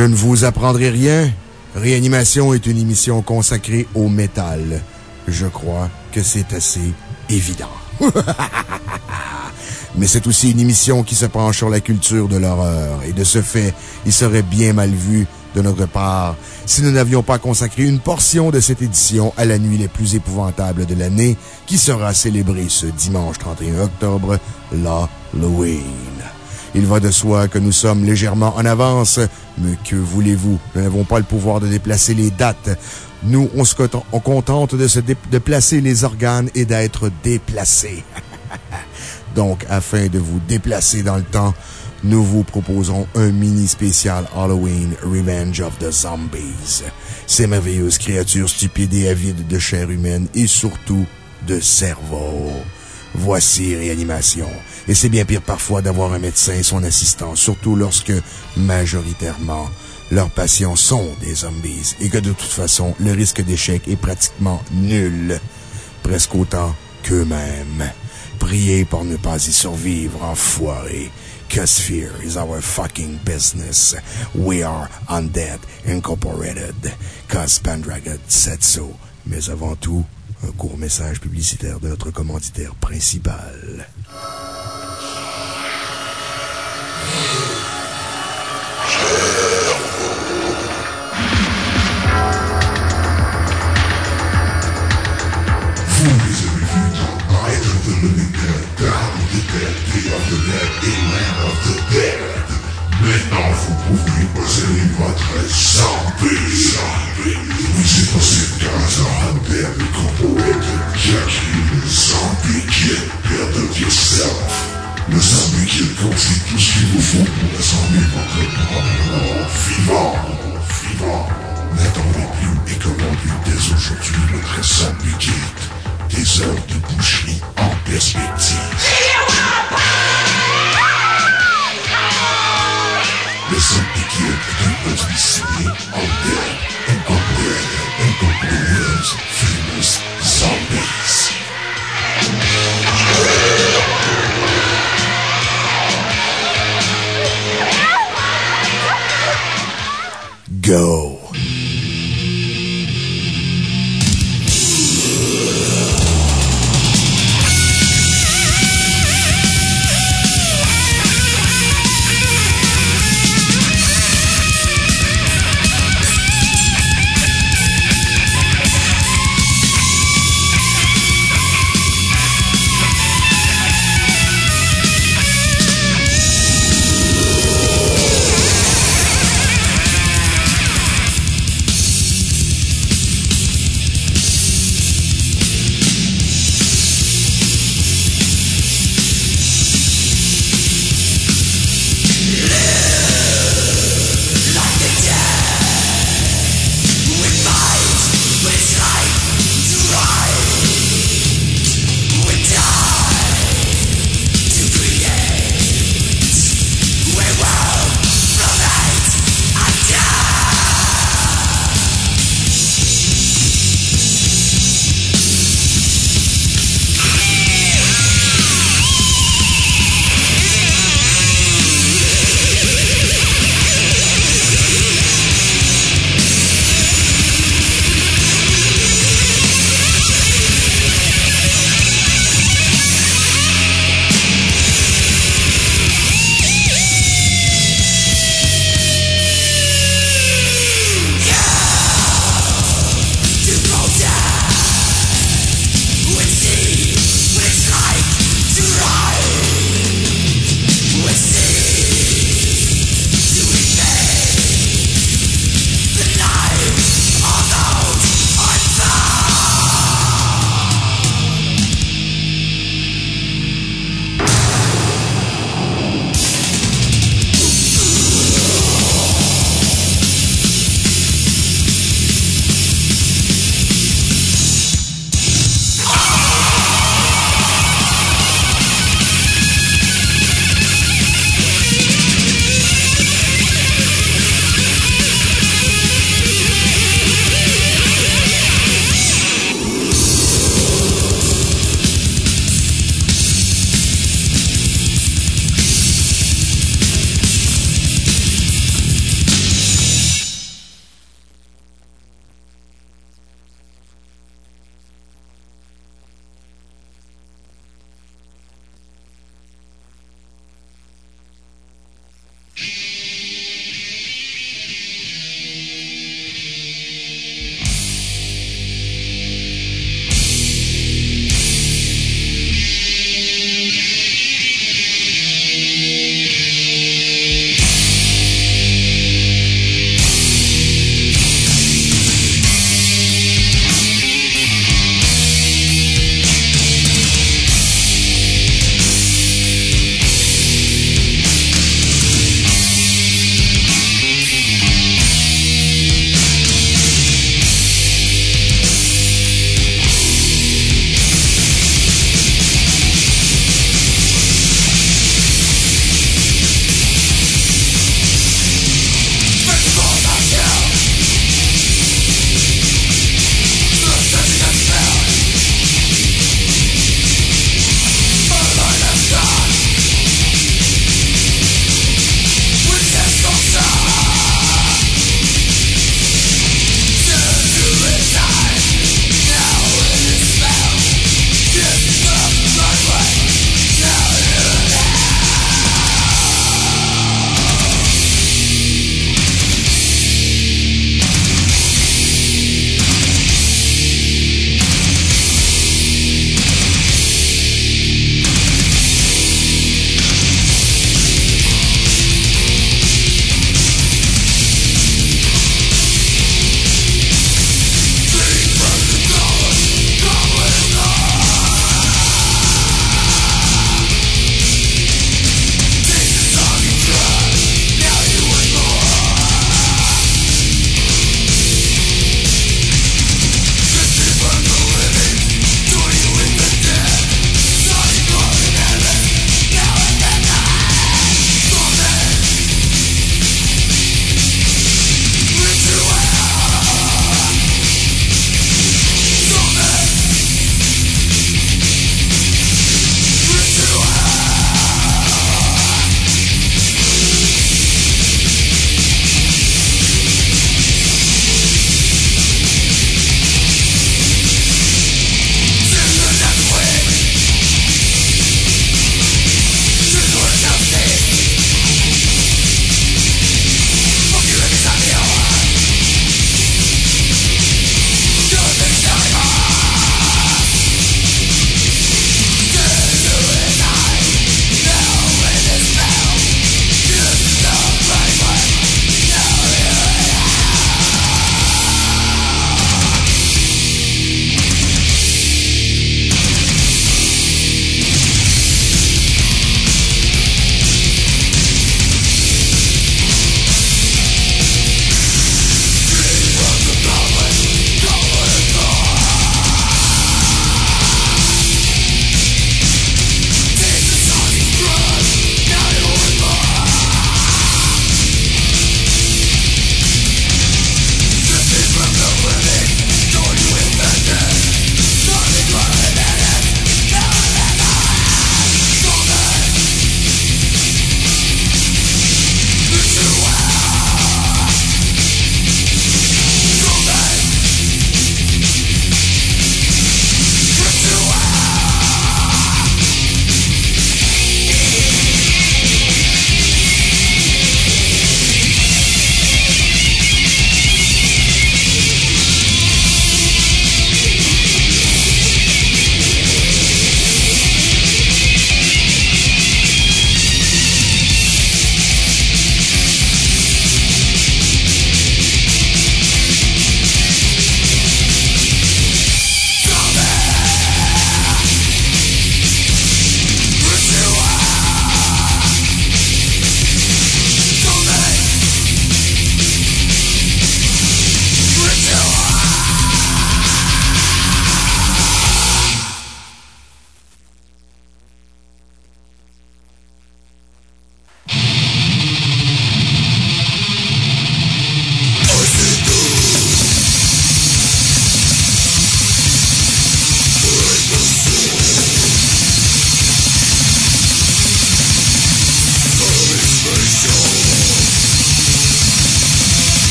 Je ne vous apprendrai rien. Réanimation est une émission consacrée au métal. Je crois que c'est assez évident. Mais c'est aussi une émission qui se penche sur la culture de l'horreur. Et de ce fait, il serait bien mal vu de notre part si nous n'avions pas consacré une portion de cette édition à la nuit les plus épouvantables de l'année qui sera célébrée ce dimanche 31 octobre, l'Halloween. Il va de soi que nous sommes légèrement en avance, mais que voulez-vous? Nous n'avons pas le pouvoir de déplacer les dates. Nous, on se contente de se de placer les organes et d'être déplacés. Donc, afin de vous déplacer dans le temps, nous vous proposons un mini spécial Halloween Revenge of the Zombies. Ces merveilleuses créatures stupides et avides de chair humaine et surtout de cerveau. Voici Réanimation. Et c'est bien pire parfois d'avoir un médecin et son assistant, surtout lorsque, majoritairement, leurs patients sont des zombies et que de toute façon, le risque d'échec est pratiquement nul. Presque autant qu'eux-mêmes. Priez pour ne pas y survivre, enfoiré. Cause fear is our fucking business. We are Undead Incorporated. Cause Pendragon said so. Mais avant tout, un court message publicitaire de notre commanditaire principal. Maintenant, vous pouvez posséder votre zombie.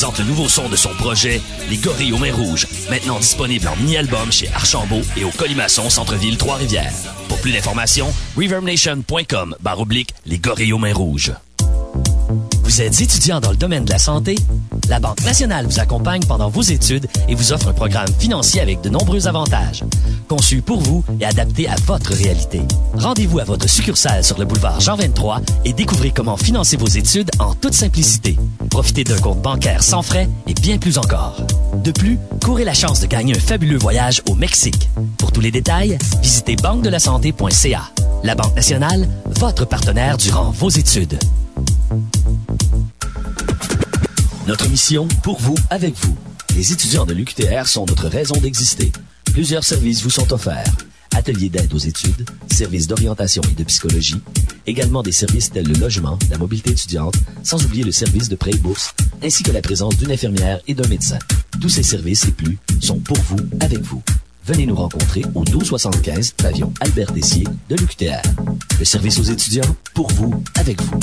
Présente le nouveau son de son projet, Les Gorilles aux Mains Rouges, maintenant disponible en mini-album chez Archambault et au Colimaçon Centre-Ville Trois-Rivières. Pour plus d'informations, reverbnation.com barre oblique Les Gorilles aux Mains Rouges. Vous êtes étudiant dans le domaine de la santé? La Banque nationale vous accompagne pendant vos études et vous offre un programme financier avec de nombreux avantages. Conçu pour vous et adapté à votre réalité. Rendez-vous à votre succursale sur le boulevard Jean 23 et découvrez comment financer vos études en toute simplicité. Profitez d'un compte bancaire sans frais et bien plus encore. De plus, courez la chance de gagner un fabuleux voyage au Mexique. Pour tous les détails, visitez banque-de-la-santé.ca. La Banque nationale, votre partenaire durant vos études. Notre mission, pour vous, avec vous. Les étudiants de l'UQTR sont notre raison d'exister. Plusieurs services vous sont offerts. Ateliers d'aide aux études, services d'orientation et de psychologie, également des services tels le logement, la mobilité étudiante, sans oublier le service de prêt et bourse, ainsi que la présence d'une infirmière et d'un médecin. Tous ces services et plus sont pour vous, avec vous. Venez nous rencontrer au 1275 pavillon Albert Dessier de l'UQTR. Le service aux étudiants, pour vous, avec vous.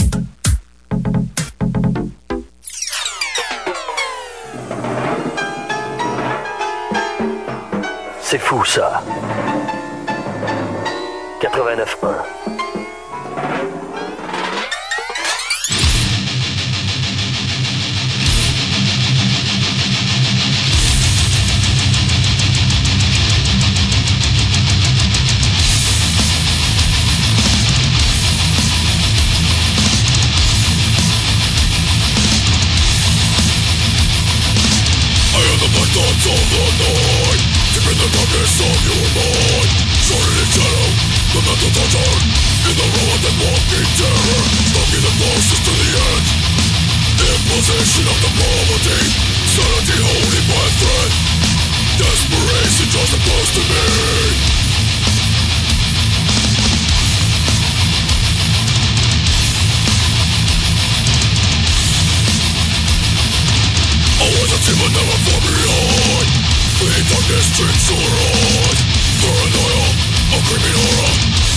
C'est fou ça. 89.1 walking terror Stalking the closest to the edge Imposition of the poverty Sanity holding my thread Desperation draws them close to me Always a team but never far behind The darkness drinks your eyes Paranoia, a creeping aura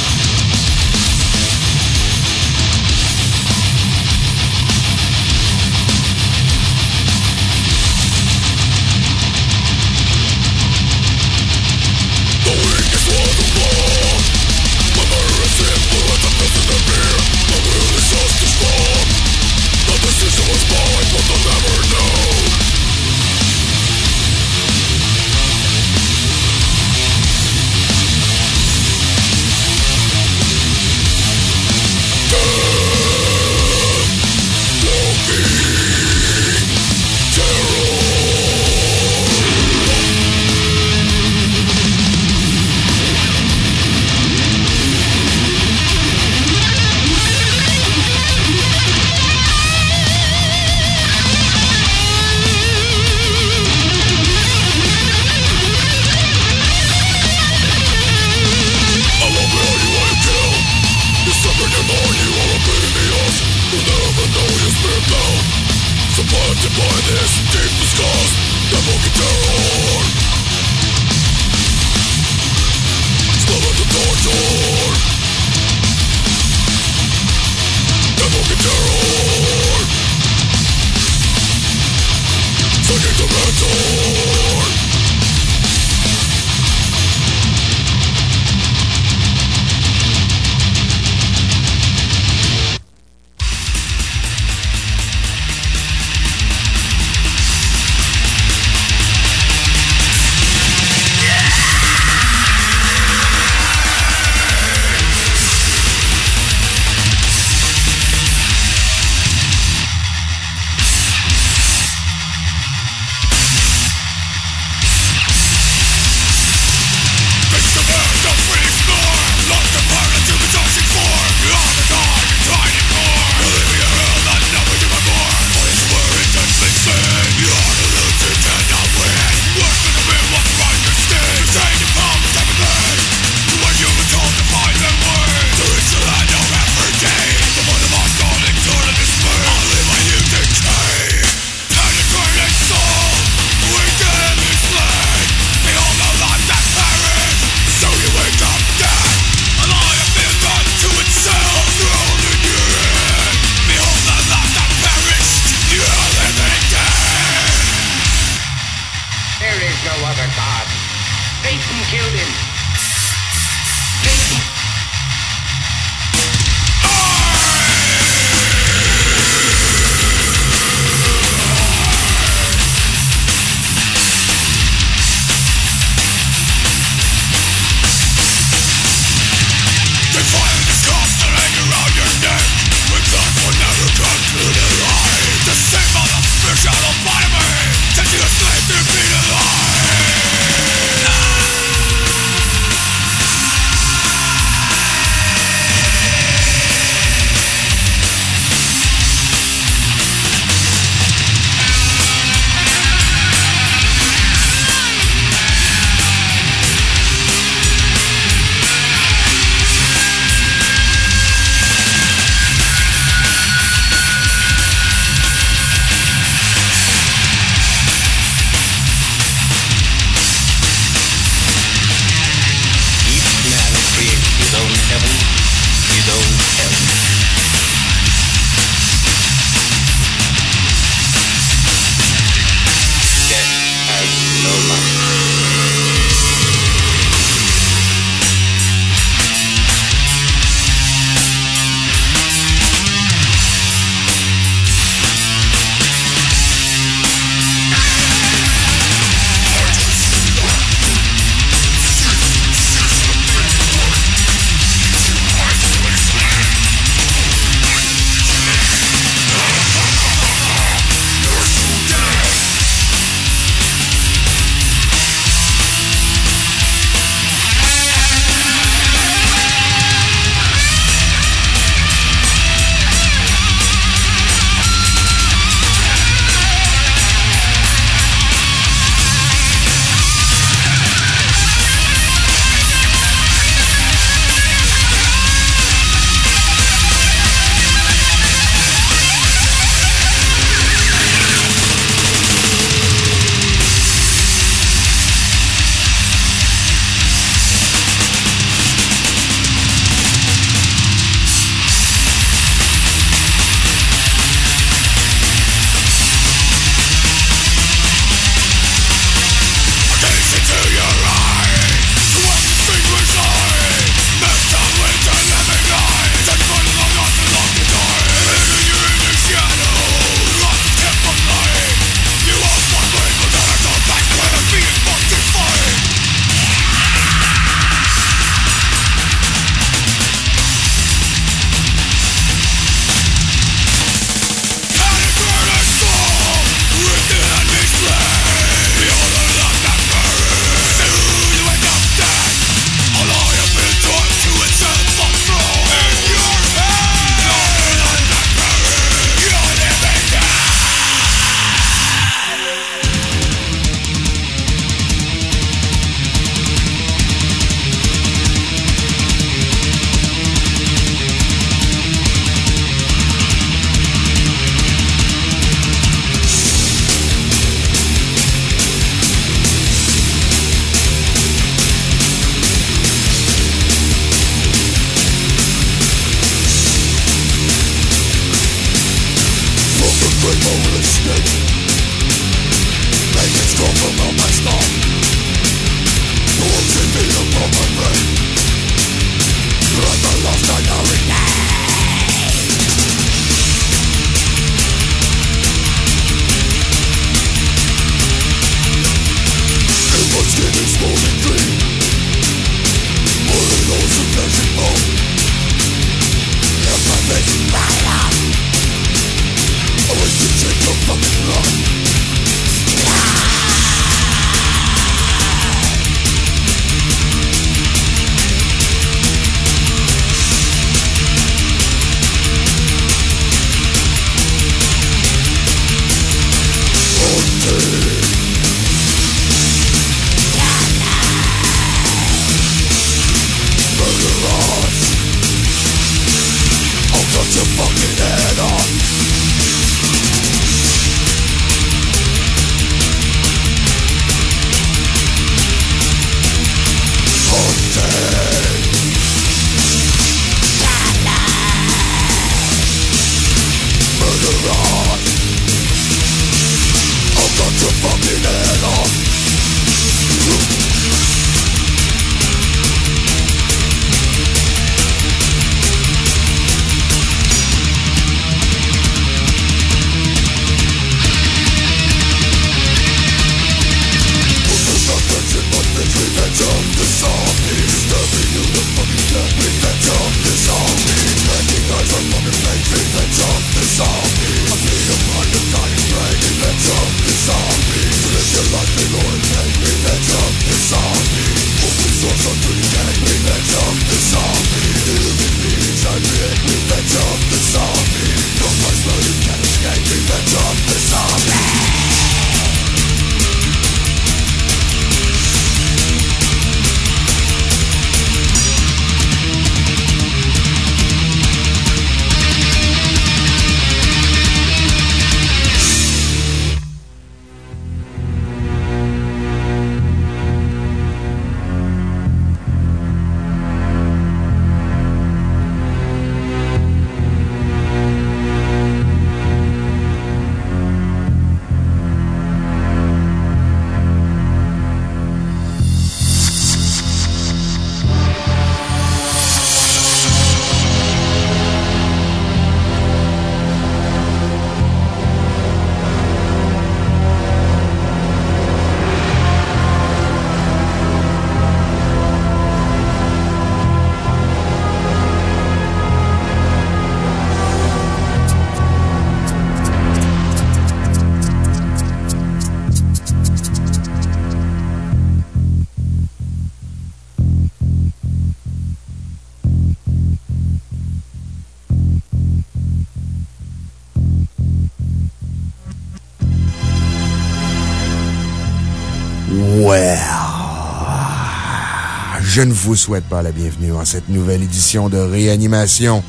je ne vous souhaite pas la bienvenue en cette nouvelle édition de réanimation.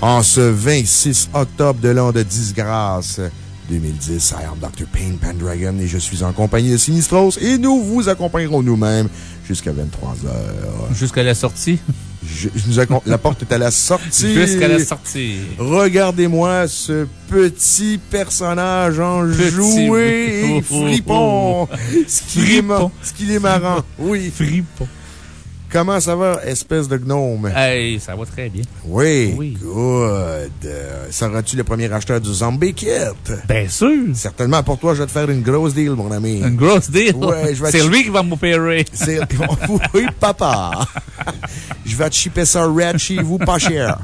En ce 26 octobre de l'an de disgrâce 2010, I am Dr. Payne Pendragon et je suis en compagnie de Sinistros et nous vous accompagnerons nous-mêmes jusqu'à 23 heures. Jusqu'à la sortie? la porte est à la sortie. Jusqu'à la sortie. Regardez-moi ce petit personnage enjoué et fripon. Ce qui est marrant. Oui. Fripon. Comment ça va, espèce de gnome? Hey, ça va très bien. Oui. Oui. Good. Euh, Seras-tu le premier acheteur du Zombie Kit? Bien sûr. Certainement. Pour toi, je vais te faire une grosse deal, mon ami. Une grosse deal? Ouais, je vais C'est lui qui va m'opérer. C'est, oui, papa. je vais te chipper ça red chez vous, pas cher.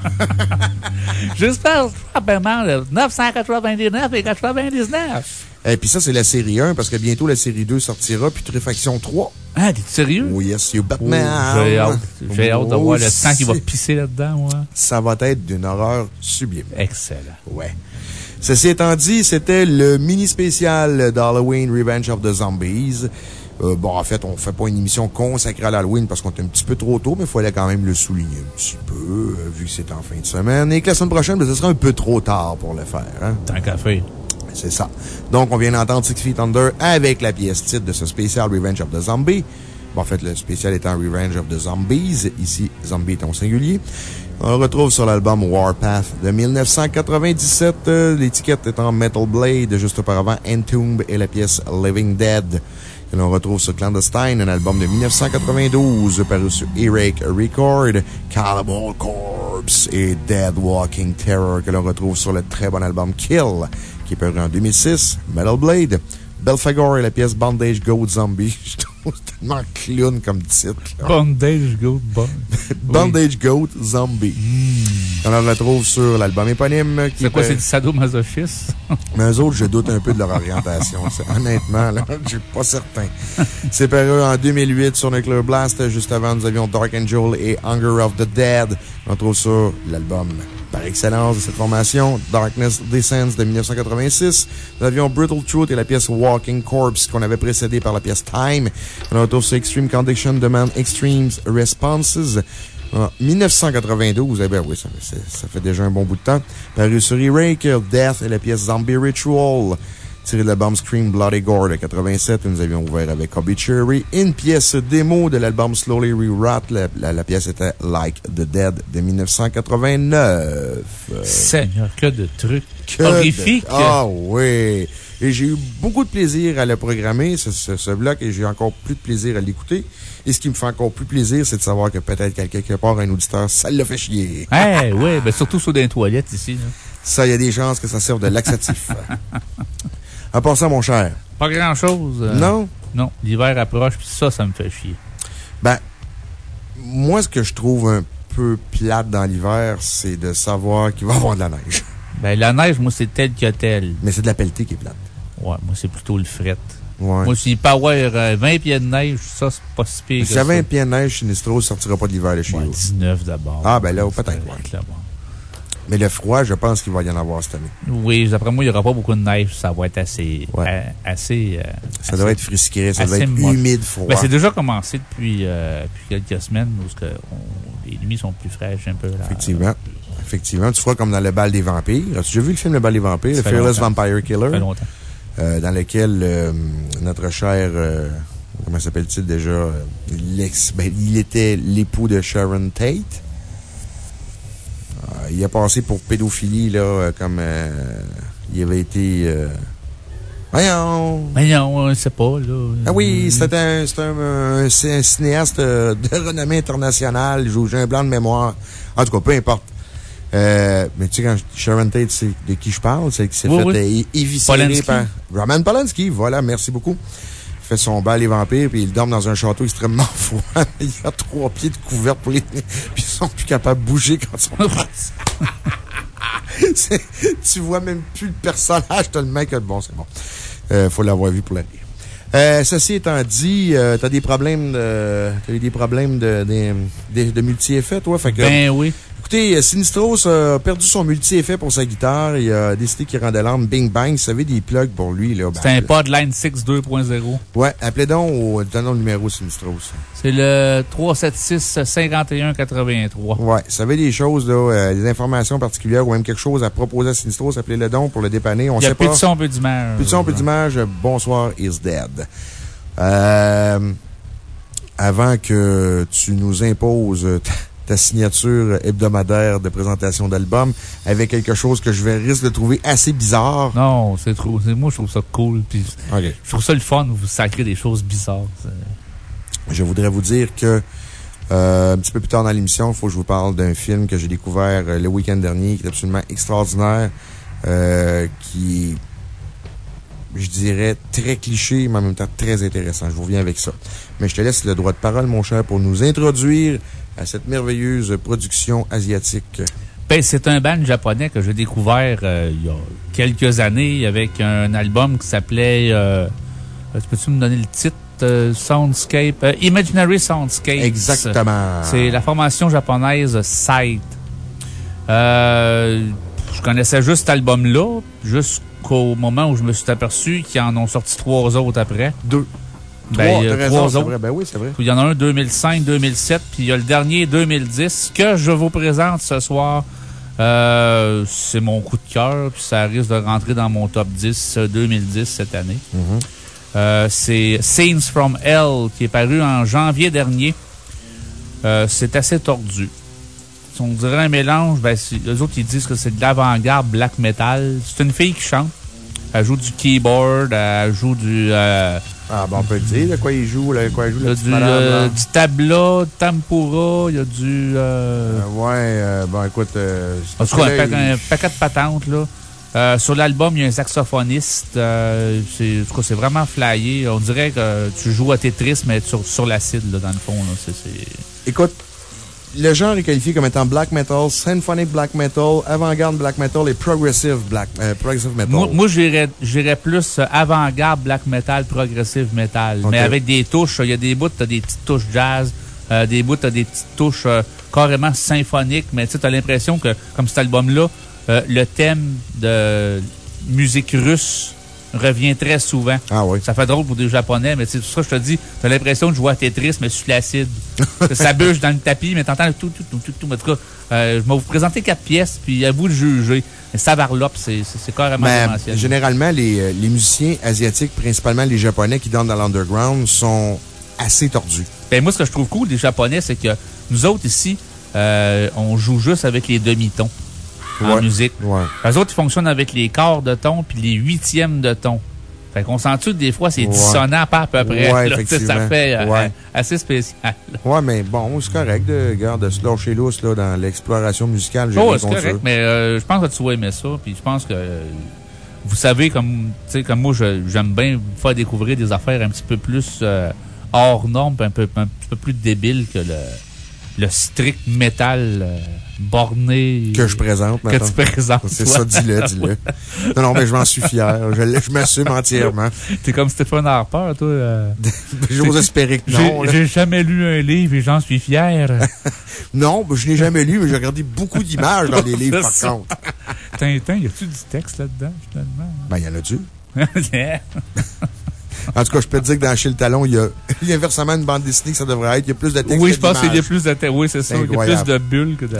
J'espère probablement 999 et 99. Et puis ça, c'est la série 1, parce que bientôt la série 2 sortira, puis Tréfaction 3. Ah, t'es sérieux? Oui, yes, you Batman. Oh, j'ai hâte, j'ai hâte de voir le sang qui va pisser là-dedans, moi. Ça va être d'une horreur sublime. Excellent. Ouais. Ceci étant dit, c'était le mini spécial d'Halloween Revenge of the Zombies. Euh, bon, en fait, on fait pas une émission consacrée à l'Halloween parce qu'on est un petit peu trop tôt, mais il fallait quand même le souligner un petit peu, euh, vu que c'est en fin de semaine. Et que la semaine prochaine, ben, ce sera un peu trop tard pour le faire. Hein? Tant qu'à faire. C'est ça. Donc, on vient d'entendre Six Feet Under avec la pièce titre de ce spécial Revenge of the Zombie. Bon, en fait, le spécial étant Revenge of the Zombies. Ici, Zombie est au singulier. On retrouve sur l'album Warpath de 1997. euh, L'étiquette étant Metal Blade. Juste auparavant, Entomb et la pièce Living Dead. Que l'on retrouve sur Clandestine, un album de 1992 paru sur E-Rake Record, Cannibal Corpse et Dead Walking Terror que l'on retrouve sur le très bon album Kill qui est paru en 2006, Metal Blade, Belphegor et la pièce Bandage Goat Zombie. Je trouve tellement clown comme titre. là. Bondage Goat. Bandage Goat Zombie. On le retrouve sur l'album éponyme. C'est quoi, est- c'est du sadomasochisme? mais eux autres, je doute un peu de leur orientation. Honnêtement, là, je suis pas certain. C'est paru en 2008 sur Nuclear Blast. Juste avant, nous avions Dark Angel et Hunger of the Dead. On trouve sur l'album par excellence de cette formation, Darkness Descends de 1986. Nous avions Brutal Truth et la pièce Walking Corpse qu'on avait précédé par la pièce Time. On retrouve sur Extreme Condition Demand Extremes Responses. En 1992, eh bien oui, ça fait déjà un bon bout de temps. Paru sur E-Rake, Death et la pièce Zombie Ritual. Tiré de l'album Scream Bloody Gore de 87, nous avions ouvert avec Obituary. Une pièce démo de l'album Slowly Rewrought. La, la- la pièce était Like the Dead de 1989. Euh, Seigneur, que de trucs que horrifiques. de- Ah oui! Et j'ai eu beaucoup de plaisir à le programmer, ce, ce, ce bloc, et j'ai encore plus de plaisir à l'écouter. Et ce qui me fait encore plus plaisir, c'est de savoir que peut-être qu'à quelque part, un auditeur, ça l'a fait chier. Eh, ouais, ben surtout sur des toilettes ici. là. Ça, il y a des chances que ça serve de laxatif. à part ça, mon cher. Pas grand-chose. euh, Non? Non, l'hiver approche, puis ça, ça me fait chier. Ben, moi, ce que je trouve un peu plate dans l'hiver, c'est de savoir qu'il va y avoir de la neige. Ben, la neige, moi, c'est tel que tel. Mais c'est de la pelletée qui est plate. Ouais, moi, c'est plutôt le fret. Ouais. Moi, s'il peut avoir euh, 20 pieds de neige, ça, c'est pas si pire. Si y avait ça. un pied de neige, Sinistro ne sortira pas de l'hiver de chez Ouais, vous. 19 d'abord. Ah, ben là, peut-être, ouais. Mais le froid, je pense qu'il va y en avoir cette année. Oui, d'après moi, il n'y aura pas beaucoup de neige. Ça va être assez. Ouais. euh, assez euh, Ça assez- doit être frisqué, ça doit être moche. humide, froid. Ben, c'est déjà commencé depuis, euh, depuis quelques semaines où que on- les nuits sont plus fraîches un peu. Là, Effectivement. Effectivement. Tu feras comme dans Le Bal des Vampires. As-tu déjà vu le film Le Bal des Vampires, Ça le Fearless longtemps. Vampire Ça Killer? fait longtemps. euh, dans lequel notre cher, comment s'appelle-t-il déjà? l'ex, ben, il était l'époux de Sharon Tate. Euh, il a passé pour pédophilie, là, euh, comme euh, il avait été. euh, Voyons! Mais non, on ne sait pas, là. Ah oui, c'est un, un, un- c'est un cinéaste de renommée internationale. J'ai un blanc de mémoire. En tout cas, peu importe. Euh, mais tu sais, quand Sharon Tate, c'est de qui je parle? C'est qui s'est Oui, fait oui. éviscérer Polanski. par Roman Polanski. Voilà, merci beaucoup. Fait son bal les vampires, puis il dorme dans un château extrêmement froid. il a trois pieds de couverte pour les, puis ils sont plus capables de bouger quand ils sont C'est- tu vois même plus le personnage tellement que bon, c'est bon. Euh, faut l'avoir vu pour la lire. Euh, ceci étant dit, euh, t'as des problèmes de, t'as eu des problèmes de, de, de, de multi-effets, toi? Fait que, Ben oui. Écoutez, euh, Sinistros a perdu son multi-effet pour sa guitare. Il a décidé qu'il rendait l'arme Bing Bang. Vous savez, des plugs pour lui, là. C'est ben, un Podline 6 2.0. Ouais, appelez donc au, donnons le numéro Sinistros. C'est le 376-5183. Ouais, ça savez des choses, là, euh, des informations particulières ou même quelque chose à proposer à Sinistros, appelez-le donc pour le dépanner. On Il n'y a sait plus pas. de son, plus d'image. Plus de son, plus d'image. Bonsoir is dead. Euh, avant que tu nous imposes ta, signature hebdomadaire de présentation d'album avec quelque chose que je vais risque de trouver assez bizarre. Non, c'est trop. c'est- Moi, je trouve ça cool. Puis je trouve ça le fun, vous sacrez des choses bizarres. Je voudrais vous dire que, euh, un petit peu plus tard dans l'émission, il faut que je vous parle d'un film que j'ai découvert euh, le week-end dernier, qui est absolument extraordinaire, euh, qui je dirais, très cliché, mais en même temps très intéressant. Je vous reviens avec ça. Mais je te laisse le droit de parole, mon cher, pour nous introduire à cette merveilleuse production asiatique. Ben, c'est un band japonais que j'ai découvert euh, il y a quelques années avec un album qui s'appelait. Euh, euh, Peux-tu me donner le titre euh, Soundscape? Imaginary Soundscape. Exactement. C'est la formation japonaise Sight. Je connaissais juste cet album-là, jusqu'au moment où je me suis aperçu qu'ils en ont sorti trois autres après. Deux. Ben, Trois, raison, autres. vrai. Ben oui, c'est vrai. Il y en a un 2005, 2007, puis il y a le dernier 2010 que je vous présente ce soir. Euh, c'est mon coup de cœur, puis ça risque de rentrer dans mon top 10 euh, 2010 cette année. Mhm. Euh, c'est Scenes from Hell qui est paru en janvier dernier. Euh, c'est assez tordu. On dirait un mélange. Ben, les autres, ils disent que c'est de l'avant-garde black metal. C'est une fille qui chante. Elle joue du keyboard, elle joue du. Euh, ah, bon, on peut le dire, de quoi il joue, là, quoi il joue, il y a du, euh, du tabla, tempura, il y a du. Euh... ouais, euh, bon, écoute. en tout cas, un, paquet de patentes, là. sur l'album, il y a un saxophoniste. c'est vraiment flyé. On dirait que tu joues à Tetris, mais sur, sur l'acide, dans le fond. Là. Écoute, le genre est qualifié comme étant black metal, symphonic black metal, avant-garde black metal et progressive black euh, progressive metal. Moi, moi j'irais plus euh, avant-garde black metal, progressive metal. Mais avec des touches, il y a des bouts, tu as des petites touches jazz, euh, des bouts, tu as des petites touches carrément symphoniques. Mais tu as l'impression que, comme cet album-là, le thème de musique russe revient très souvent. Ah oui. Ça fait drôle pour des Japonais, mais c'est tout ça que je te dis. T'as l'impression de jouer à Tetris, mais sur l'acide. ça bûche dans le tapis, mais t'entends tout, tout, tout, tout, tout. En tout cas, euh, je vais vous présenter quatre pièces, puis à vous de juger. Ça varlope, c'est carrément mais, Généralement, les, euh, les musiciens asiatiques, principalement les Japonais qui dansent dans l'underground, sont assez tordus. Ben, moi, ce que je trouve cool des Japonais, c'est que nous autres ici, euh, on joue juste avec les demi-tons en musique. Ouais. Les autres, ils fonctionnent avec les quarts de ton puis les huitièmes de ton. Fait qu'on sent que des fois, c'est dissonant pas à peu près. Ouais, effectivement. Ça fait euh, assez spécial. Ouais, mais bon, c'est correct de, de se lâcher lousse là, dans l'exploration musicale. Oh, c'est correct, mais euh, je pense que tu vas aimer ça. Puis je pense que vous savez, comme, comme moi, j'aime bien vous faire découvrir des affaires un petit peu plus euh, hors normes, un peu, un petit peu plus débiles que le le strict métal euh, borné. Que je présente maintenant. Que tu présentes. C'est ça, dis-le, dis-le. non, non, mais je m'en suis fier. Je, je m'assume entièrement. T'es comme Stéphane Harper, toi. Euh... J'ose espérer que non. J'ai jamais lu un livre et j'en suis fier. non, je n'ai jamais lu, mais j'ai regardé beaucoup d'images dans les livres, par contre. Tintin, y a-tu du texte là-dedans, finalement? Ben, y en a-tu? En tout cas, je peux te dire que dans Chez le Talon, il y a, inversement une bande dessinée que ça devrait être. Il y a plus de. Oui, je pense qu'il y a plus de. Oui, c'est ça. Il y a plus de bulles que de.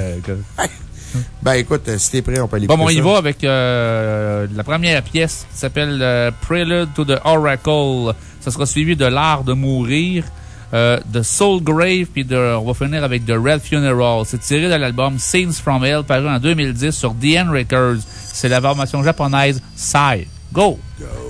Ben écoute, euh, si t'es prêt, on peut aller Bon, on y va avec euh, la première pièce qui s'appelle euh, Prelude to the Oracle. Ça sera suivi de L'Art de Mourir, de Soul Grave, puis de, on va finir avec The Red Funeral. C'est tiré de l'album Scenes from Hell, paru en 2010 sur DN Records. C'est la formation japonaise Sai. Go! Go!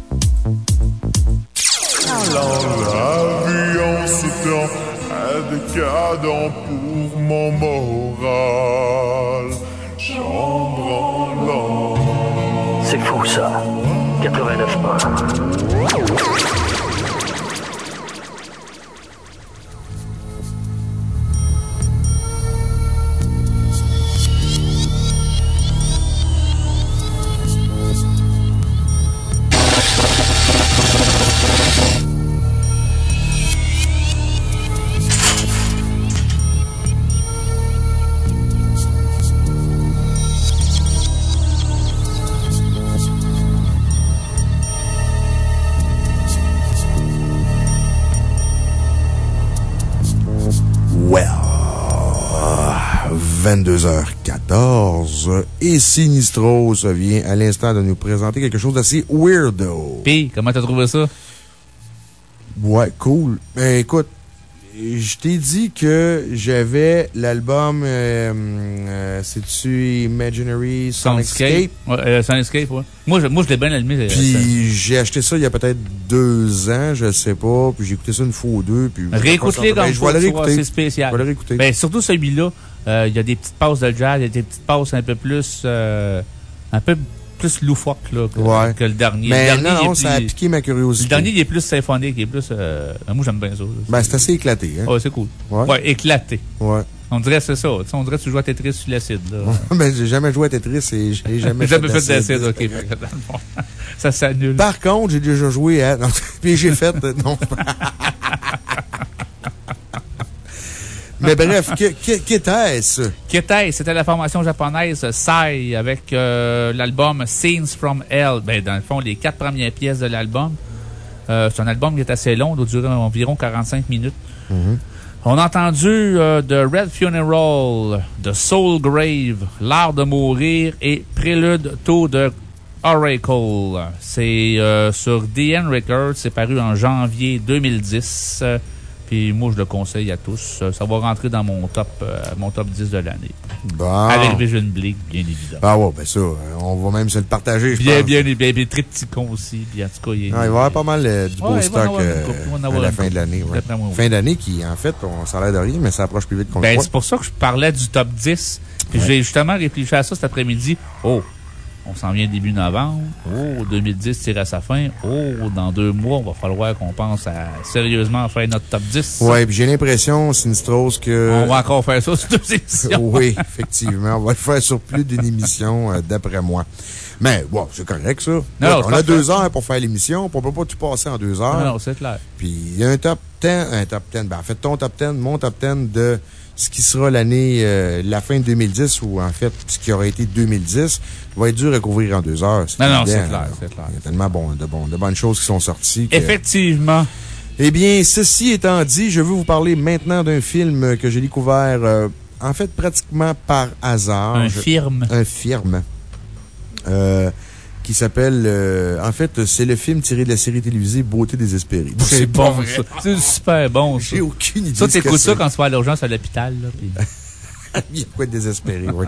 Alors la vie en ce temps est décadent pour mon moral. Chambranlant. C'est fou ça. 89.1. Well, 22h14 et Sinistros vient à l'instant de nous présenter quelque chose d'assez weirdo. Pis, comment t'as trouvé ça? Ouais, cool. Ben, écoute, je t'ai dit que j'avais l'album, euh, euh, c'est-tu Imaginary Soundscape? Ouais, euh, Soundscape, ouais. Moi, je, moi, je l'ai bien allumé. euh, ça. Puis j'ai acheté ça il y a peut-être deux ans, je sais pas. Puis j'ai écouté ça une fois ou deux. Puis Réécoute-les comme je vais le réécouter. c'est spécial. Je vais le réécouter. Ben, surtout celui-là, il y a des petites passes de jazz, il y a des petites passes un peu plus, euh, un peu plus loufoque, là, que, Ouais. que le dernier. Mais le dernier, non, il est non, ça a plus- piqué ma curiosité. Le dernier, il est plus symphonique, il est plus, euh, moi, j'aime bien ça. Ben, c'est assez éclaté, hein. Ouais, c'est cool. Ouais. Ouais. éclaté. Ouais. On dirait que c'est ça. On dirait que tu joues à Tetris sur l'acide, là. Ben, j'ai jamais joué à Tetris et j'ai jamais, Jamais fait d'acide. ok. Ça s'annule. Par contre, j'ai déjà joué à. Non, puis j'ai fait. euh, Non. Mais bref, qu'était-ce? Qu'était-ce? C'était la formation japonaise Sai avec euh, l'album Scenes from Hell. Ben, dans le fond, les quatre premières pièces de l'album. Euh, c'est un album qui est assez long, doit durer environ 45 minutes. On a entendu euh, The Red Funeral, The Soul Grave, L'Art de mourir et Prélude to the Oracle. C'est euh, sur DN Records, c'est paru en janvier 2010. Euh, Puis moi, je le conseille à tous. Euh, Ça va rentrer dans mon top, euh, mon top 10 de l'année. Bon. Avec Vision Bleak, bien évidemment. Ah ouais, ben ça, euh, on va même se le partager, je Bien, pense. bien, bien, bien, Triptychon aussi. Puis en tout cas, il y a- Ah, il va y avoir pas mal euh, du beau Ouais, stock euh, à la fin de l'année. ouais. Oui. Fin d'année qui, en fait, on, a l'air de rien, mais ça approche plus vite qu'on Ben, c'est pour ça que je parlais du top 10. Puis Ouais. j'ai justement réfléchi à ça cet après-midi. Oh, on s'en vient début novembre. Oh, 2010 tire à sa fin. Oh, dans deux mois, on va falloir qu'on pense à sérieusement faire notre top 10. Ouais, puis j'ai l'impression, Sinistros, que. On va encore faire ça sur deux émissions. oui, effectivement. On va le faire sur plus d'une émission, euh, d'après moi. Mais, bon, c'est correct, ça. Non, on a deux heures pour faire l'émission, on peut pas tout passer en deux heures. Non, non, c'est clair. Puis il y a un top 10, un top 10, ben en fait ton top 10, mon top 10 de ce qui sera l'année, euh, la fin de 2010 ou en fait ce qui aurait été 2010 va être dur à couvrir en deux heures. Non, non, c'est clair, c'est clair. Il y a tellement bon, de, bon, de bonnes choses qui sont sorties. que- Effectivement. Eh bien, ceci étant dit, je veux vous parler maintenant d'un film que j'ai découvert, euh, en fait, pratiquement par hasard. Un Je- film. Un film. Euh, qui s'appelle, euh, en fait, c'est le film tiré de la série télévisée Beauté désespérée. C'est bon, vrai. ça. C'est super bon, ça. J'ai aucune idée. Ça, t'écoutes ça quand tu vas à l'urgence à l'hôpital, là. Il y a quoi de désespéré, oui.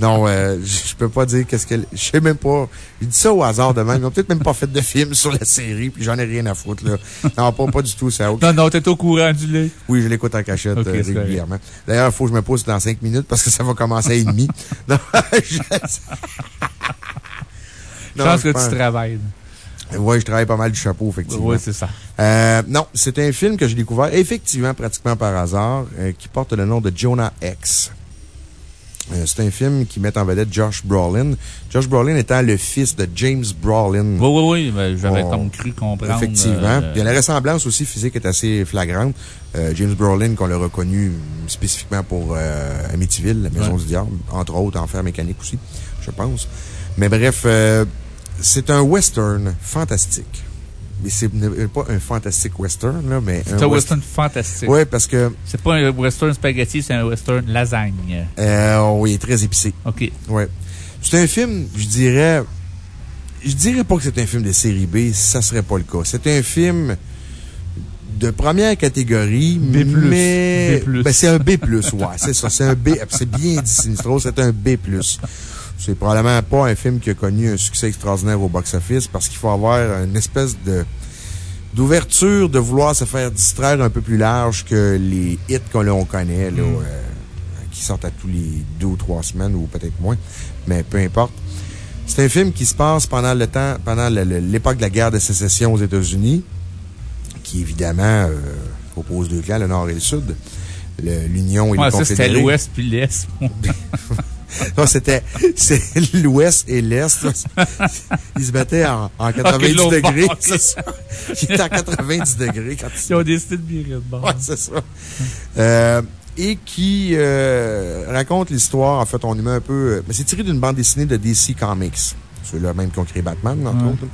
Non, euh, je peux pas dire qu'est-ce qu'elle. Je sais même pas. Je dis ça au hasard de même. Ils ont peut-être même pas fait de film sur la série, puis j'en ai rien à foutre, là. Non, pas, pas du tout, ça. Non, non, t'es au courant du lait. Oui, je l'écoute en cachette euh, régulièrement. D'ailleurs, il faut que je me pousse dans cinq minutes parce que ça va commencer à et demi. Non, je... Je pense que tu travailles. Oui, je travaille pas mal du chapeau, effectivement. Oui, c'est ça. Euh, non, c'est un film que j'ai découvert effectivement pratiquement par hasard, euh, qui porte le nom de Jonah X. Euh, c'est un film qui met en vedette Josh Brolin. Josh Brolin étant le fils de James Brolin. Oui, oui, oui. ben, J'avais comme cru comprendre. Effectivement. Puis la ressemblance aussi physique est assez flagrante. James Brolin, qu'on l'a reconnu spécifiquement pour Amityville, la Maison Ouais. du Diable, entre autres, Enfer mécanique aussi, je pense. Mais bref, c'est un western fantastique. Mais c'est n- pas un fantastique western, là, mais C'est un western fantastique. Oui, parce que. C'est pas un western spaghetti, c'est un western lasagne. Euh, oui, il est très épicé. OK. Ouais. C'est un film, je dirais. Je dirais pas que c'est un film de série B, ça serait pas le cas. C'est un film de première catégorie, B+. mais. B+. Ben, c'est un B, ouais, c'est ça. C'est un B. C'est bien dit, Sinistro, c'est un B. C'est probablement pas un film qui a connu un succès extraordinaire au box-office parce qu'il faut avoir une espèce de d'ouverture de vouloir se faire distraire un peu plus large que les hits que l'on connaît, là, Mm. euh, qui sortent à tous les deux ou trois semaines ou peut-être moins. Mais peu importe. C'est un film qui se passe pendant le temps, pendant l'époque de la guerre de sécession aux États-Unis, qui évidemment euh, oppose deux clans, le Nord et le Sud. L'Union et Ouais, les ça, c'était Confédérés. l'Ouest puis l'Est. C'était l'Ouest et l'Est. Ils se battaient en, en 90 l'autre degrés. bord, c'est ça. Ils étaient à 90 degrés quand Ils ont décidé de virer de bord. Ouais, c'est ça. Euh, et qui euh, raconte l'histoire. En fait, on y met un peu. euh, Mais c'est tiré d'une bande dessinée de DC Comics. Ceux-là même qui ont créé Batman, entre Ouais. autres.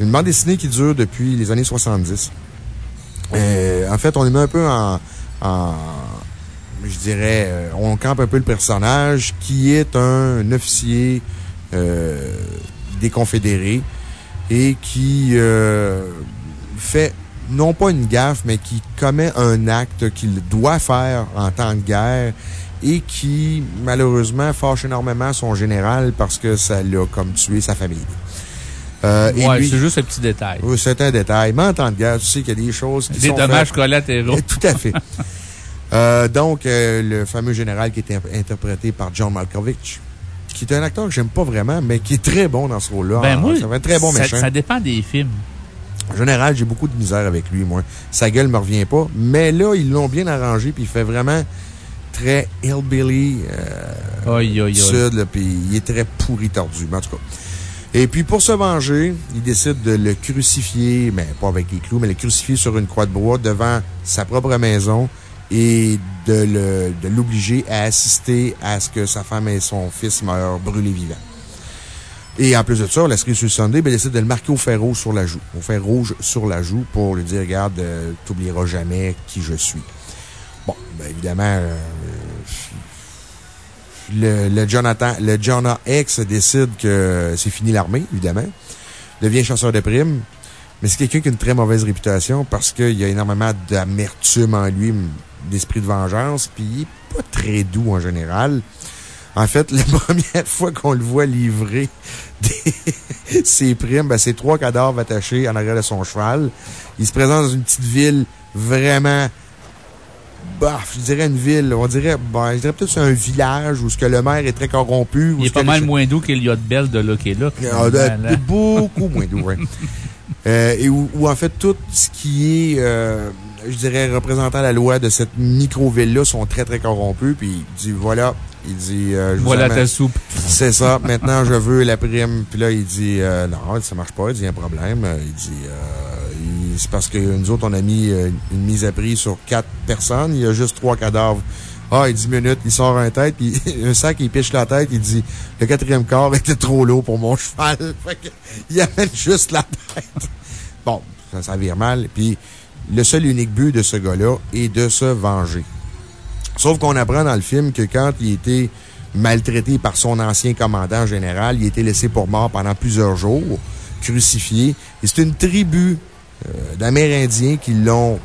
Une bande dessinée qui dure depuis les années 70. Euh, en fait, on y met un peu en. en je dirais, euh, on campe un peu le personnage qui est un officier euh, des Confédérés et qui euh, fait non pas une gaffe, mais qui commet un acte qu'il doit faire en temps de guerre et qui, malheureusement, fâche énormément son général parce que ça l'a comme tué sa famille. Euh, ouais, c'est juste un petit détail. oui, c'est un détail. Mais en temps de guerre, tu sais qu'il y a des choses qui Des sont dommages faites- collatéraux. Tout à fait. Euh, donc, euh, le fameux général qui était interprété par John Malkovich, qui est un acteur que j'aime pas vraiment, mais qui est très bon dans ce rôle-là. Ben, moi, un très bon ça, méchant. ça dépend des films. En général, j'ai beaucoup de misère avec lui, moi. Sa gueule me revient pas. Mais là, ils l'ont bien arrangé, puis il fait vraiment très hillbilly, euh, sud, puis il est très pourri tordu, mais en tout cas. Et puis, pour se venger, il décide de le crucifier, mais pas avec les clous, mais le crucifier sur une croix de bois devant sa propre maison et de l'obliger à assister à ce que sa femme et son fils meurent brûlés vivants. Et en plus de ça, la série sur Sunday, ben, décide de le marquer au fer rouge sur la joue. Au fer rouge sur la joue pour lui dire, regarde, euh, t'oublieras jamais qui je suis. Bon, ben, évidemment, euh, le, le Jonathan, le Jonah X décide que c'est fini l'armée, évidemment. Devient chasseur de primes. Mais c'est quelqu'un qui a une très mauvaise réputation parce qu'il y a énormément d'amertume en lui, d'esprit de vengeance, puis il est pas très doux en général. En fait, la première fois qu'on le voit livrer des- ses primes, ben, c'est trois cadavres attachés en arrière de son cheval. Il se présente dans une petite ville vraiment bah, je dirais une ville. On dirait, ben, je dirais peut-être un village où ce que le maire est très corrompu. où Il est pas mal moins doux qu'Eliot Bell de Lucky Luke. Ah, de- beaucoup moins doux, ouais. Euh, et où, où, en fait, tout ce qui est, euh, je dirais, représentant la loi de cette micro-ville-là sont très, très corrompus. Puis il dit, voilà, il dit, euh, je Voilà ta soupe. C'est ça. Maintenant, je veux la prime. Puis là, il dit, euh, non, ça marche pas. Il dit, il y a un problème. Il dit, euh, c'est parce que nous autres, on a mis euh, une mise à prix sur quatre personnes. Il y a juste trois cadavres. Ah, il dit minutes, il sort un tête, puis un sac, il piche la tête, il dit, le quatrième corps était trop lourd pour mon cheval. Fait que, il amène juste la tête. Bon, ça, ça vire mal. Puis, le seul et unique but de ce gars-là est de se venger. Sauf qu'on apprend dans le film que quand il était maltraité par son ancien commandant général, il été laissé pour mort pendant plusieurs jours, crucifié. Et c'est une tribu euh, d'Amérindiens qui l'ont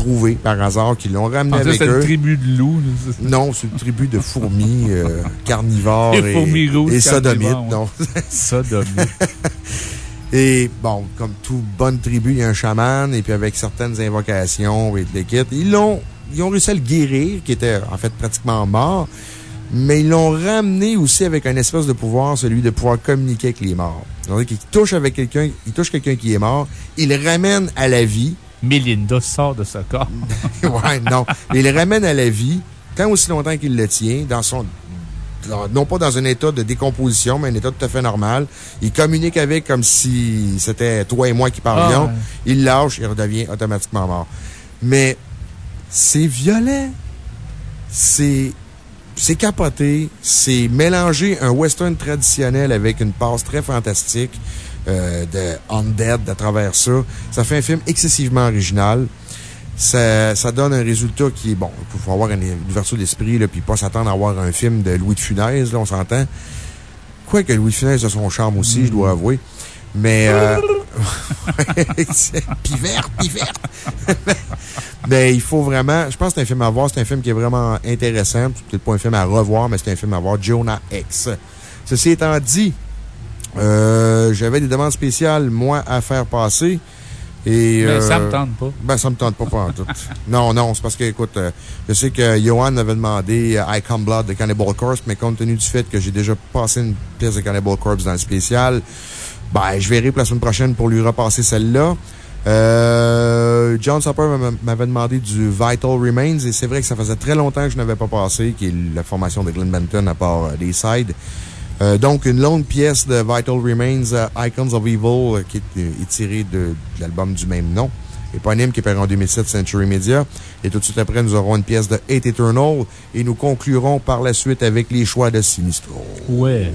trouvé par hasard, qui l'ont ramené avec c'est une eux. tribu de loups. Non, c'est une tribu de fourmis euh, carnivores et, fourmis rouges et sodomites. Non. Sodomites. Et bon, comme toute bonne tribu, il y a un chaman, et puis avec certaines invocations et de l'équipe, ils l'ont, ils ont réussi à le guérir, qui était en fait pratiquement mort. mais ils l'ont ramené aussi avec un espèce de pouvoir, celui de pouvoir communiquer avec les morts. C'est-à-dire qu'il touche avec quelqu'un, il touche quelqu'un qui est mort, il le ramène à la vie. Melinda sort de ce corps. ouais, non. Il le ramène à la vie, tant aussi longtemps qu'il le tient, dans son, non pas dans un état de décomposition, mais un état tout à fait normal. Il communique avec comme si c'était toi et moi qui parlions. Ah, ouais. Il lâche, il redevient automatiquement mort. Mais c'est violent. C'est c'est capoté. C'est mélanger un western traditionnel avec une passe très fantastique euh, de undead à travers ça. Ça fait un film excessivement original. Ça, ça donne un résultat qui est bon. Il faut avoir une, une ouverture d'esprit, là, puis pas s'attendre à avoir un film de Louis de Funès, là, on s'entend. Quoique Louis de Funès a son charme aussi, je dois avouer. Mais, euh, pivert, pivert. Mais il faut vraiment, je pense que c'est un film à voir. C'est un film qui est vraiment intéressant. C'est peut-être pas un film à revoir, mais c'est un film à voir. Jonah X. Ceci étant dit, euh, j'avais des demandes spéciales, moi, à faire passer. Et, Mais ça euh, me tente pas. Ben, ça me tente pas, pas en tout. non, non, c'est parce que, écoute, euh, je sais que Johan avait demandé euh, I Come Blood de Cannibal Corpse, mais compte tenu du fait que j'ai déjà passé une pièce de Cannibal Corpse dans le spécial, ben, je verrai pour la semaine prochaine pour lui repasser celle-là. Euh, John Supper m'a- m'avait demandé du Vital Remains, et c'est vrai que ça faisait très longtemps que je n'avais pas passé, qui est la formation de Glenn Benton à part euh, des sides. Euh, donc, une longue pièce de Vital Remains, euh, Icons of Evil, euh, qui est, tirée de, de l'album du même nom, éponyme, qui est paru en 2007, Century Media. Et tout de suite après, nous aurons une pièce de Hate Eternal, et nous conclurons par la suite avec les choix de Sinistro. Ouais.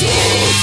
Sos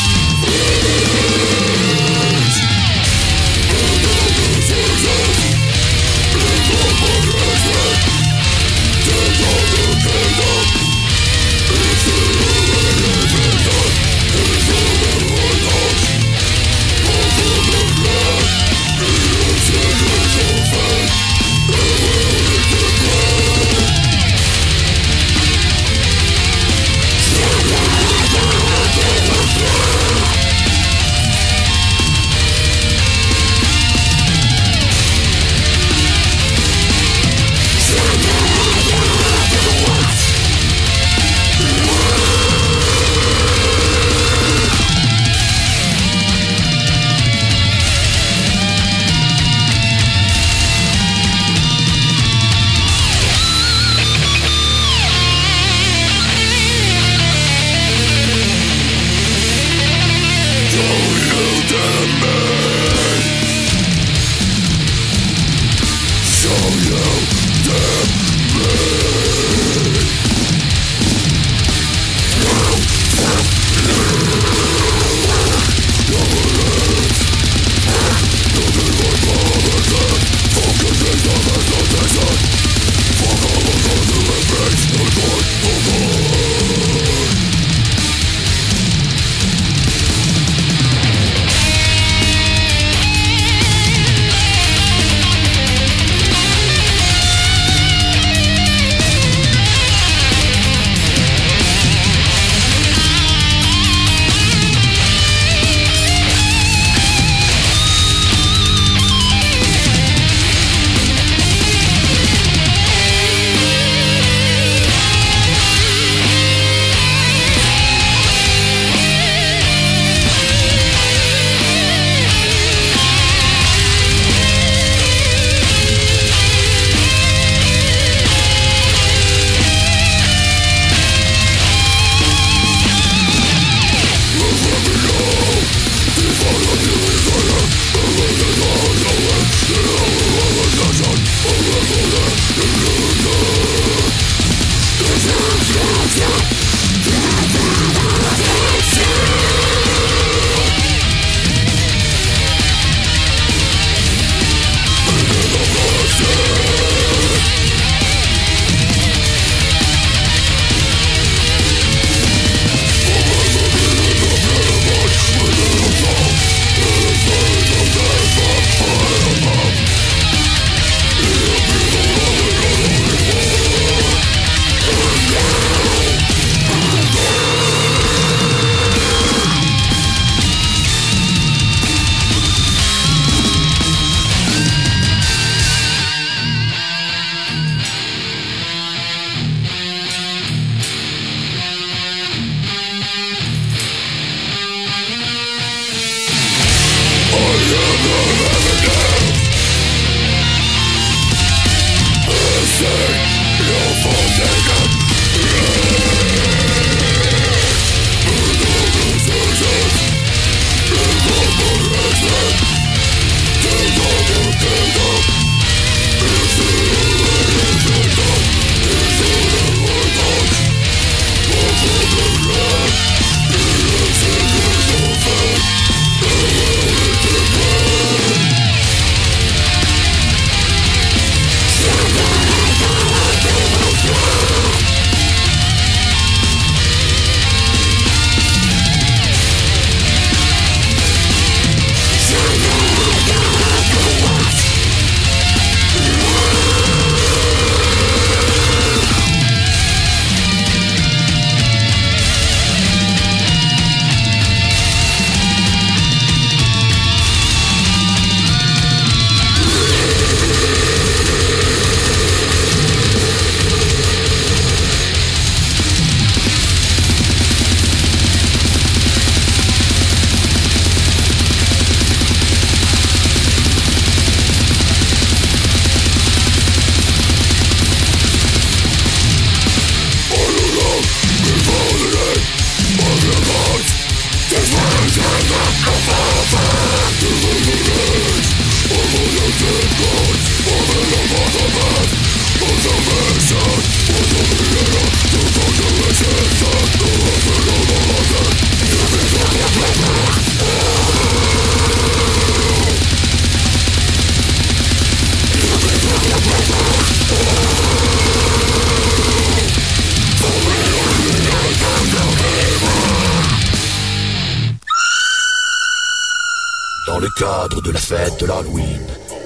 la fête de l'Halloween,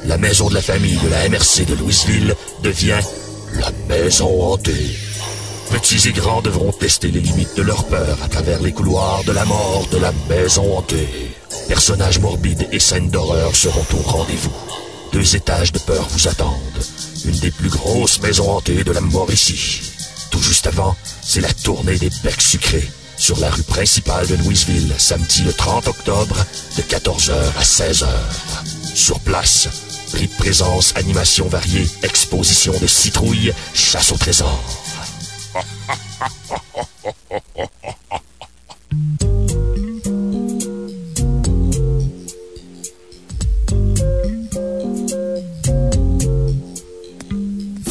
la maison de la famille de la MRC de Louisville devient la maison hantée. Petits et grands devront tester les limites de leur peur à travers les couloirs de la mort de la maison hantée. Personnages morbides et scènes d'horreur seront au rendez-vous. Deux étages de peur vous attendent. Une des plus grosses maisons hantées de la Mauricie. Tout juste avant, c'est la tournée des becs sucrés sur la rue principale de Louisville, samedi le 30 octobre, de 14h à 16h. Sur place, prix de présence, animation variée, exposition de citrouilles, chasse au trésor.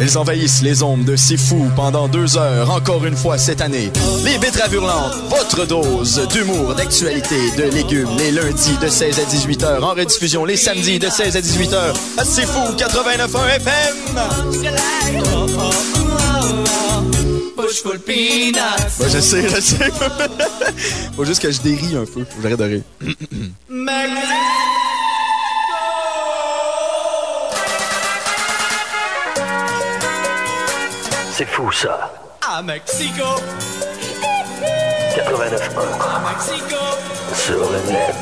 Elles envahissent les ombres de C'est Fou pendant deux heures, encore une fois cette année. Les betteraves hurlantes, votre dose d'humour, d'actualité, de légumes, les lundis de 16 à 18 heures, en rediffusion les samedis de 16 à 18 heures, à C'est Fou 89.1 FM. Push full peanuts. Ouais, je sais, je sais. Faut juste que je dérie un peu. Faut que j'arrête de rire. C'est fou ça. À Mexico. 89.1 À Mexico. sur le net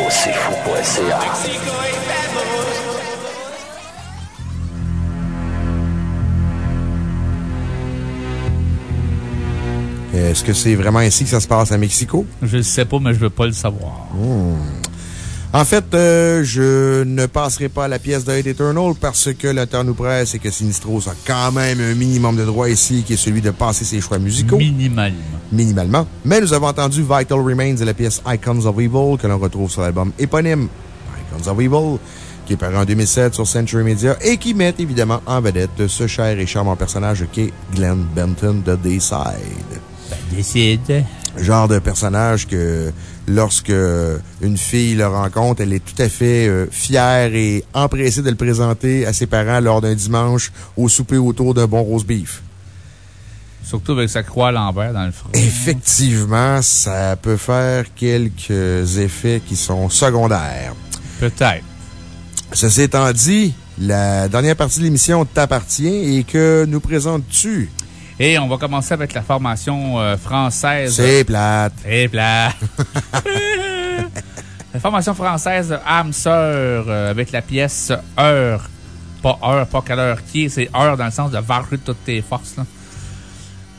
au cfou.ca. Mexico est fait beau. Est-ce que c'est vraiment ainsi que ça se passe à Mexico? Je ne sais pas, mais je veux pas le savoir. Hmm. En fait, euh, je ne passerai pas à la pièce de Hate Eternal parce que le temps nous presse et que Sinistros a quand même un minimum de droit ici qui est celui de passer ses choix musicaux. Minimalement. Minimalement. Mais nous avons entendu Vital Remains et la pièce Icons of Evil que l'on retrouve sur l'album éponyme Icons of Evil qui est paru en 2007 sur Century Media et qui met évidemment en vedette ce cher et charmant personnage qu'est Glenn Benton de Dayside. Ben, décide. Genre de personnage que lorsque une fille le rencontre, elle est tout à fait euh, fière et empressée de le présenter à ses parents lors d'un dimanche au souper autour d'un bon roast beef. Surtout avec sa croix à l'envers dans le front. Effectivement, ça peut faire quelques effets qui sont secondaires. Peut-être. Ceci étant dit, la dernière partie de l'émission t'appartient et que nous présentes-tu? Et on va commencer avec la formation euh, française. C'est plate. C'est plate. la formation française âme sœur euh, avec la pièce Heure. Pas heure, pas quelle heure qui est, c'est heure dans le sens de varger toutes tes forces. Là.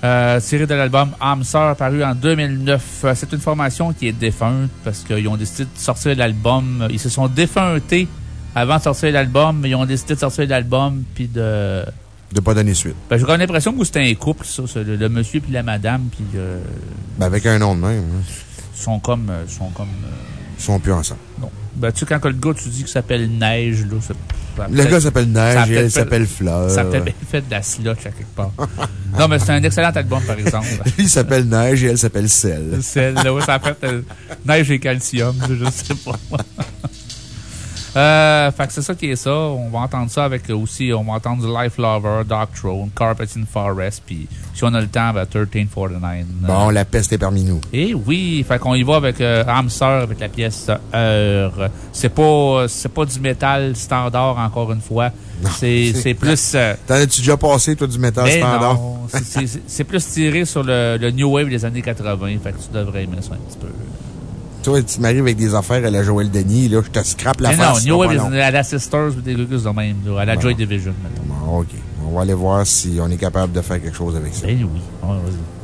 Euh, tiré de l'album âme sœur paru en 2009. Euh, C'est une formation qui est défunte parce qu'ils ont décidé de sortir l'album. Ils se sont défuntés avant de sortir l'album, mais ils ont décidé de sortir l'album puis de. De pas donner suite. Ben, j'ai l'impression que c'était un couple, ça, ça, le, le monsieur puis la madame, puis euh, Ben, avec un nom de même. hein. ils sont comme. euh, sont comme euh, Ils sont plus ensemble. non. Ben, tu sais, quand le gars, tu dis qu'il s'appelle Neige, là, ça- Le gars s'appelle Neige et elle s'appelle Fleur. Ça peut-être bien fait de la slotch à quelque part. non, mais c'est un excellent album, par exemple. Lui s'appelle Neige et elle s'appelle Sel. Celle, là, ouais, ça fait euh, neige et calcium, je sais pas. Euh, fait que c'est ça qui est ça. On va entendre ça avec euh, aussi, on va entendre du Life Lover, Dark Throne, Carpet in Forest, puis si on a le temps, ben, 1349. Bon, la peste est parmi nous. Et oui, fait qu'on y va avec euh, sœur avec la pièce Heure. C'est pas, c'est pas du métal standard, encore une fois. C'est, plus. euh, T'en as-tu déjà passé, toi, du métal ben standard? c'est plus tiré sur le, le New Wave des années 80. Fait que tu devrais aimer ça un petit peu. Toi, tu m'arrives avec des affaires à la Joël Denis, là, je te scrape la Mais face. non, New Wave à la Sisters ou des trucs de même, là, à la Bon. Joy Division, mettons. Bon, OK. On va aller voir si on est capable de faire quelque chose avec ça. Ben oui. Ouais, vas-y.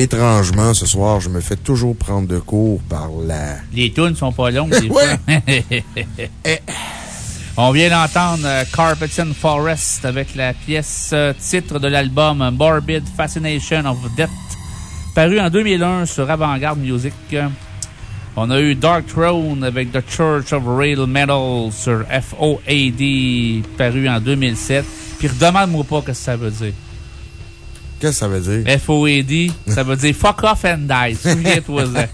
Étrangement, ce soir, je me fais toujours prendre de court par la... Les tunes sont pas longues, des fois. On vient d'entendre euh, Carpeton Forest avec la pièce euh, titre de l'album Morbid Fascination of Death, paru en 2001 sur Avant-Garde Music. On a eu Dark Throne avec The Church of Rail Metal sur FOAD, paru en 2007. Puis redemande-moi pas ce que ça veut dire. Qu'est-ce que ça veut dire? FOAD, ça veut dire Fuck off and die. Souviens-toi-en.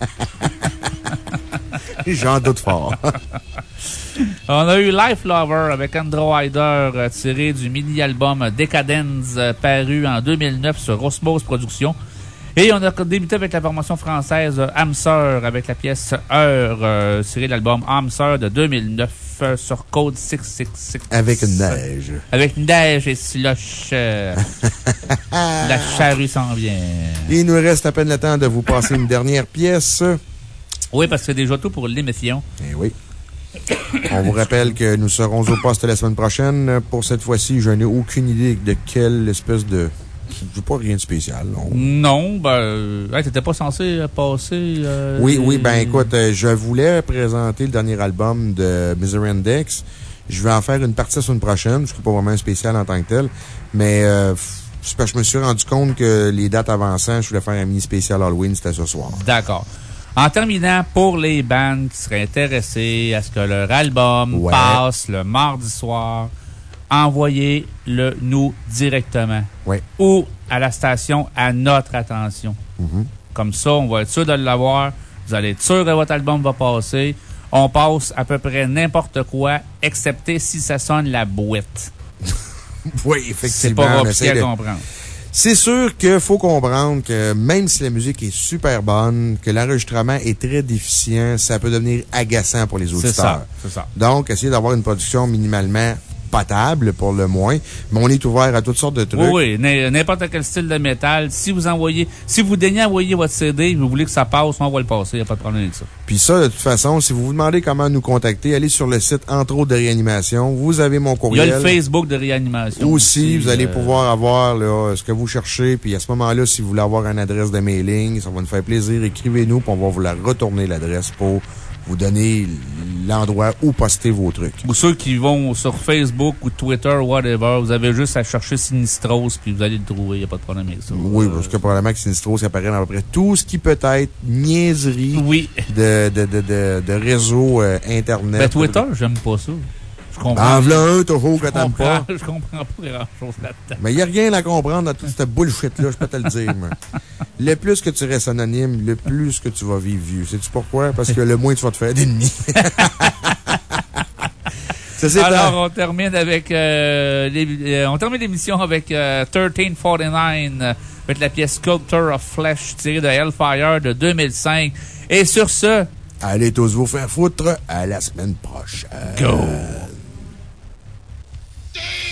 J'en doute fort. On a eu Life Lover avec Andrew Hyder, euh, tiré du mini-album Decadence, euh, paru en 2009 sur Osmose Productions. Et on a débuté avec la formation française euh, Âme Sœur avec la pièce Heure, euh, tirée de l'album Sœur de 2009 euh, sur Code 666. Avec une neige. Avec neige et slush. euh, la charrue s'en vient. Il nous reste à peine le temps de vous passer une dernière pièce. Oui, parce que c'est déjà tout pour l'émission. Eh oui. On vous rappelle que nous serons au poste la semaine prochaine. Pour cette fois-ci, je n'ai aucune idée de quelle espèce de. Je veux pas rien de spécial, non. Non, ben, euh, hey, t'étais pas censé euh, passer. euh, Oui, oui, ben écoute, euh, je voulais présenter le dernier album de Misery Index Je vais en faire une partie la semaine prochaine. Je ne pas vraiment un spécial en tant que tel. Mais, c'est parce que je me suis rendu compte que les dates avançant, je voulais faire un mini spécial Halloween, c'était ce soir. D'accord. En terminant, pour les bandes qui seraient intéressées à ce que leur album Ouais. passe le mardi soir, envoyez-le nous directement. Ouais. Ou à la station à notre attention. Mhm. Comme ça, on va être sûr de l'avoir. Vous allez être sûr que votre album va passer. On passe à peu près n'importe quoi, excepté si ça sonne la boîte. Oui, C'est effectivement. pas on compliqué à comprendre. C'est sûr qu'il faut comprendre que même si la musique est super bonne, que l'enregistrement est très déficient, ça peut devenir agaçant pour les C'est auditeurs. ça, c'est ça. Donc, essayez d'avoir une production minimalement potable, pour le moins. Mais on est ouvert à toutes sortes de trucs. Oui, oui, n'im- n'importe quel style de métal. Si vous envoyez, si vous daignez envoyer votre CD, vous voulez que ça passe, on va le passer, il n'y a pas de problème avec ça. Puis ça, de toute façon, si vous vous demandez comment nous contacter, allez sur le site Entre autres de réanimation. Vous avez mon Il y a courriel. le Facebook de réanimation. Aussi, vous allez euh, pouvoir avoir là, ce que vous cherchez. Puis à ce moment-là, si vous voulez avoir une adresse de mailing, ça va nous faire plaisir. Écrivez-nous, puis on va vous la retourner, l'adresse, pour vous donner l'endroit où poster vos trucs. Ou ceux qui vont sur Facebook ou Twitter, whatever, vous avez juste à chercher Sinistros, puis vous allez le trouver, il n'y a pas de problème avec ça. Oui, parce que probablement que Sinistro, ça apparaît dans à peu près tout ce qui peut être niaiserie oui. de, de, de, de, de réseau euh, Internet. Ben, Twitter, j'aime pas ça. Je comprends. En v'là un, toujours, que t'aimes pas. Je comprends pas grand-chose là-dedans. Mais il n'y a rien à comprendre dans toute cette bullshit-là, je peux te le dire. moi. Le plus que tu restes anonyme, le plus que tu vas vivre vieux. Sais-tu pourquoi? Parce que le moins tu vas te faire d'ennemis. Ça, Alors, on termine avec, euh, les- euh, on termine l'émission avec euh, 1349, euh, avec la pièce Sculptor of Flesh tirée de Hellfire de 2005. Et sur ce, Allez tous vous faire foutre. À la semaine prochaine. Go! Steve!